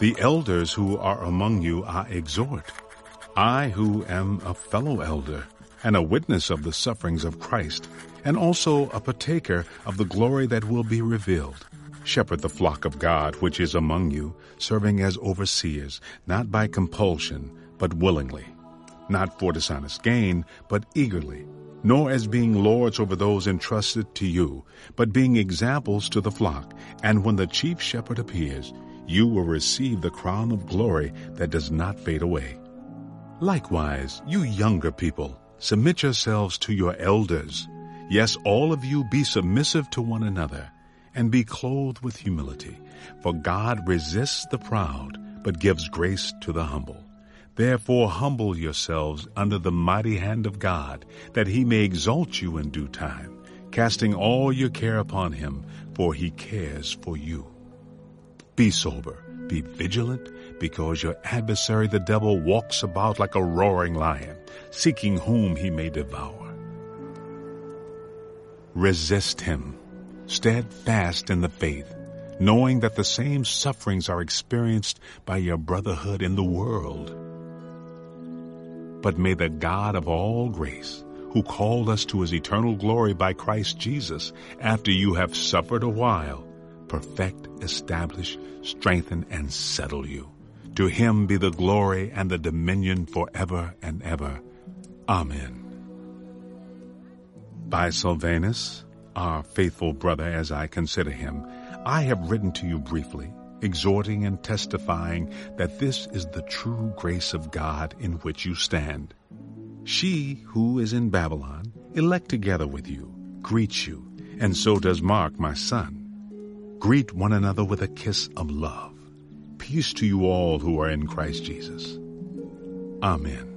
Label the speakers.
Speaker 1: The elders who are among you I exhort. I who am a fellow elder and a witness of the sufferings of Christ, and also a partaker of the glory that will be revealed. Shepherd the flock of God which is among you, serving as overseers, not by compulsion, but willingly, not for dishonest gain, but eagerly, nor as being lords over those entrusted to you, but being examples to the flock. And when the chief shepherd appears, you will receive the crown of glory that does not fade away. Likewise, you younger people, submit yourselves to your elders. Yes, all of you be submissive to one another, and be clothed with humility. For God resists the proud, but gives grace to the humble. Therefore humble yourselves under the mighty hand of God, that he may exalt you in due time, casting all your care upon him, for he cares for you. Be sober, be vigilant, because your adversary the devil walks about like a roaring lion, seeking whom he may devour. Resist him, steadfast in the faith, knowing that the same sufferings are experienced by your brotherhood in the world. But may the God of all grace, who called us to his eternal glory by Christ Jesus, after you have suffered a while, perfect, establish, strengthen, and settle you. To him be the glory and the dominion forever and ever. Amen. By Silvanus, our faithful brother as I consider him, I have written to you briefly, exhorting and testifying that this is the true grace of God in which you stand. She who is in Babylon, elect together with you, greets you, and so does Mark, my son. Greet one another with a kiss of love. Peace to you all who are in Christ Jesus. Amen.